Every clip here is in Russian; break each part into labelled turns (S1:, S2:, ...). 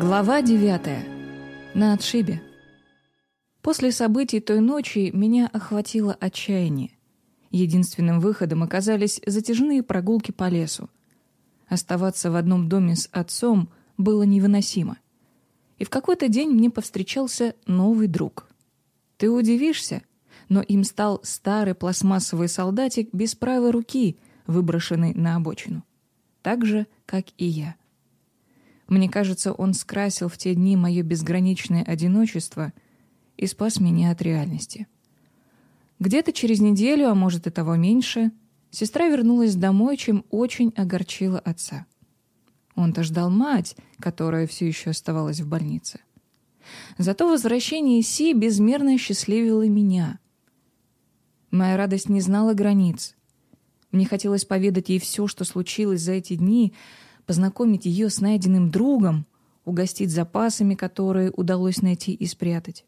S1: Глава девятая. На отшибе. После событий той ночи меня охватило отчаяние. Единственным выходом оказались затяжные прогулки по лесу. Оставаться в одном доме с отцом было невыносимо. И в какой-то день мне повстречался новый друг. Ты удивишься, но им стал старый пластмассовый солдатик без правой руки, выброшенный на обочину. Так же, как и я. Мне кажется, он скрасил в те дни мое безграничное одиночество и спас меня от реальности. Где-то через неделю, а может и того меньше, сестра вернулась домой, чем очень огорчила отца. Он-то ждал мать, которая все еще оставалась в больнице. Зато возвращение Си безмерно счастливило меня. Моя радость не знала границ. Мне хотелось поведать ей все, что случилось за эти дни, познакомить ее с найденным другом, угостить запасами, которые удалось найти и спрятать.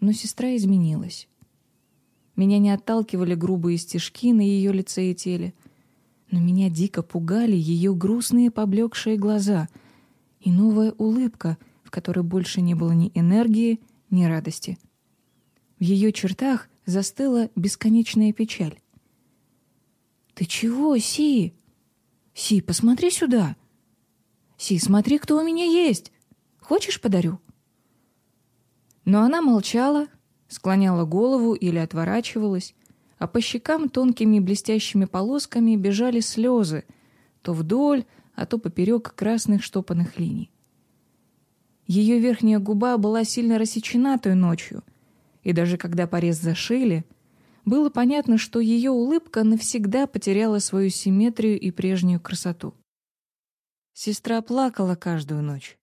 S1: Но сестра изменилась. Меня не отталкивали грубые стежки на ее лице и теле, но меня дико пугали ее грустные поблекшие глаза и новая улыбка, в которой больше не было ни энергии, ни радости. В ее чертах застыла бесконечная печаль. «Ты чего, Си? Си, посмотри сюда!» Си, смотри, кто у меня есть. Хочешь, подарю?» Но она молчала, склоняла голову или отворачивалась, а по щекам тонкими блестящими полосками бежали слезы, то вдоль, а то поперек красных штопанных линий. Ее верхняя губа была сильно рассечена той ночью, и даже когда порез зашили, было понятно, что ее улыбка навсегда потеряла свою симметрию и прежнюю красоту. Сестра плакала каждую ночь.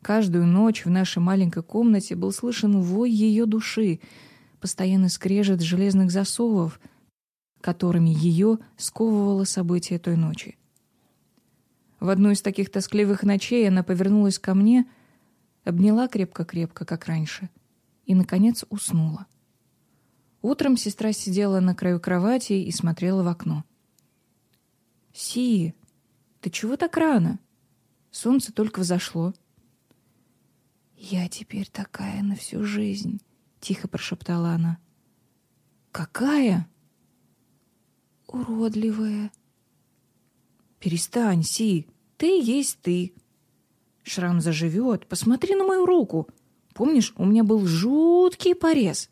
S1: Каждую ночь в нашей маленькой комнате был слышен вой ее души, постоянно скрежет железных засовов, которыми ее сковывало событие той ночи. В одну из таких тоскливых ночей она повернулась ко мне, обняла крепко-крепко, как раньше, и, наконец, уснула. Утром сестра сидела на краю кровати и смотрела в окно. «Си!» Ты чего так рано? Солнце только взошло. Я теперь такая на всю жизнь, тихо прошептала она. Какая? Уродливая. Перестань, Си, ты есть ты. Шрам заживет. Посмотри на мою руку. Помнишь, у меня был жуткий порез.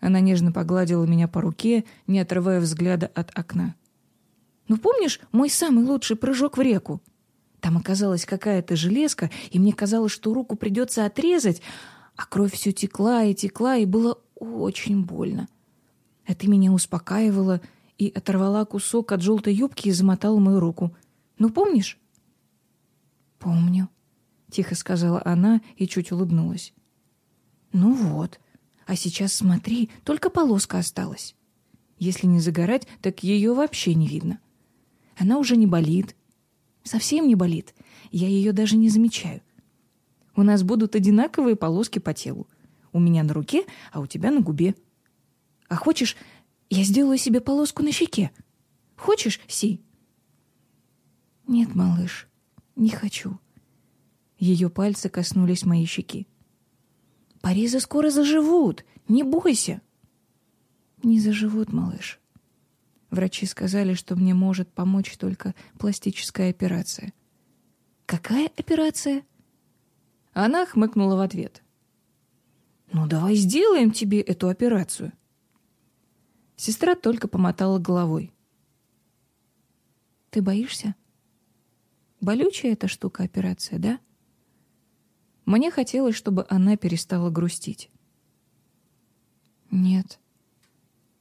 S1: Она нежно погладила меня по руке, не отрывая взгляда от окна. Ну, помнишь мой самый лучший прыжок в реку? Там оказалась какая-то железка, и мне казалось, что руку придется отрезать, а кровь все текла и текла, и было очень больно. А ты меня успокаивала и оторвала кусок от желтой юбки и замотала мою руку. Ну, помнишь? Помню, тихо сказала она и чуть улыбнулась. Ну вот, а сейчас смотри, только полоска осталась. Если не загорать, так ее вообще не видно. Она уже не болит. Совсем не болит. Я ее даже не замечаю. У нас будут одинаковые полоски по телу. У меня на руке, а у тебя на губе. А хочешь, я сделаю себе полоску на щеке? Хочешь, Си? Нет, малыш, не хочу. Ее пальцы коснулись моей щеки. Порезы скоро заживут. Не бойся. Не заживут, малыш. Врачи сказали, что мне может помочь только пластическая операция. «Какая операция?» Она хмыкнула в ответ. «Ну, давай сделаем тебе эту операцию». Сестра только помотала головой. «Ты боишься?» «Болючая эта штука операция, да?» Мне хотелось, чтобы она перестала грустить. «Нет»,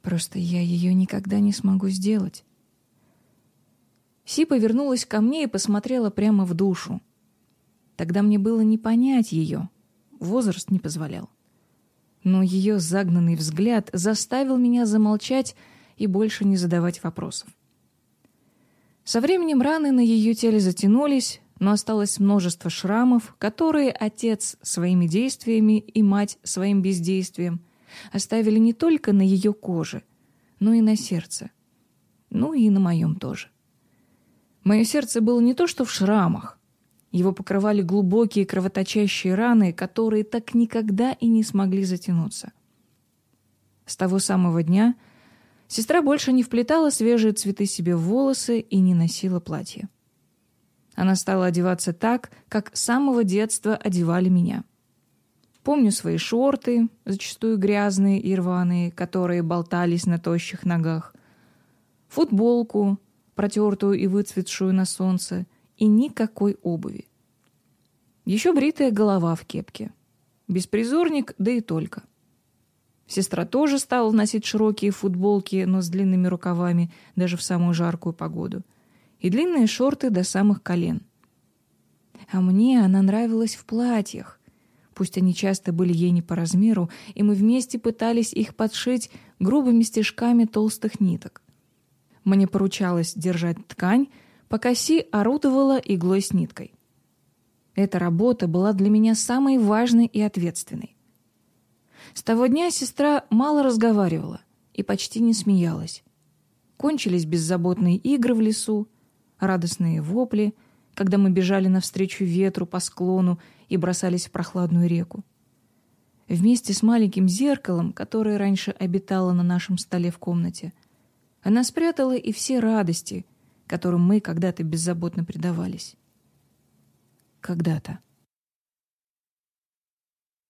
S1: Просто я ее никогда не смогу сделать. Си повернулась ко мне и посмотрела прямо в душу. Тогда мне было не понять ее. Возраст не позволял. Но ее загнанный взгляд заставил меня замолчать и больше не задавать вопросов. Со временем раны на ее теле затянулись, но осталось множество шрамов, которые отец своими действиями и мать своим бездействием – оставили не только на ее коже, но и на сердце. Ну и на моем тоже. Мое сердце было не то что в шрамах. Его покрывали глубокие кровоточащие раны, которые так никогда и не смогли затянуться. С того самого дня сестра больше не вплетала свежие цветы себе в волосы и не носила платья. Она стала одеваться так, как с самого детства одевали меня. Помню свои шорты, зачастую грязные и рваные, которые болтались на тощих ногах, футболку, протертую и выцветшую на солнце, и никакой обуви. Еще бритая голова в кепке. Беспризорник, да и только. Сестра тоже стала носить широкие футболки, но с длинными рукавами, даже в самую жаркую погоду – и длинные шорты до самых колен. А мне она нравилась в платьях. Пусть они часто были ей не по размеру, и мы вместе пытались их подшить грубыми стежками толстых ниток. Мне поручалось держать ткань, пока Си орудовала иглой с ниткой. Эта работа была для меня самой важной и ответственной. С того дня сестра мало разговаривала и почти не смеялась. Кончились беззаботные игры в лесу, радостные вопли, когда мы бежали навстречу ветру по склону и бросались в прохладную реку. Вместе с маленьким зеркалом, которое раньше обитало на нашем столе в комнате, она спрятала и все радости, которым мы когда-то беззаботно предавались. Когда-то.